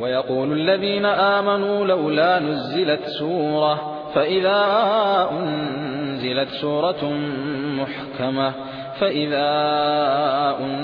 ويقول الذين آمنوا لولا نزلت سورة فإذا أنزلت سورة محكمة فإذا أنزلت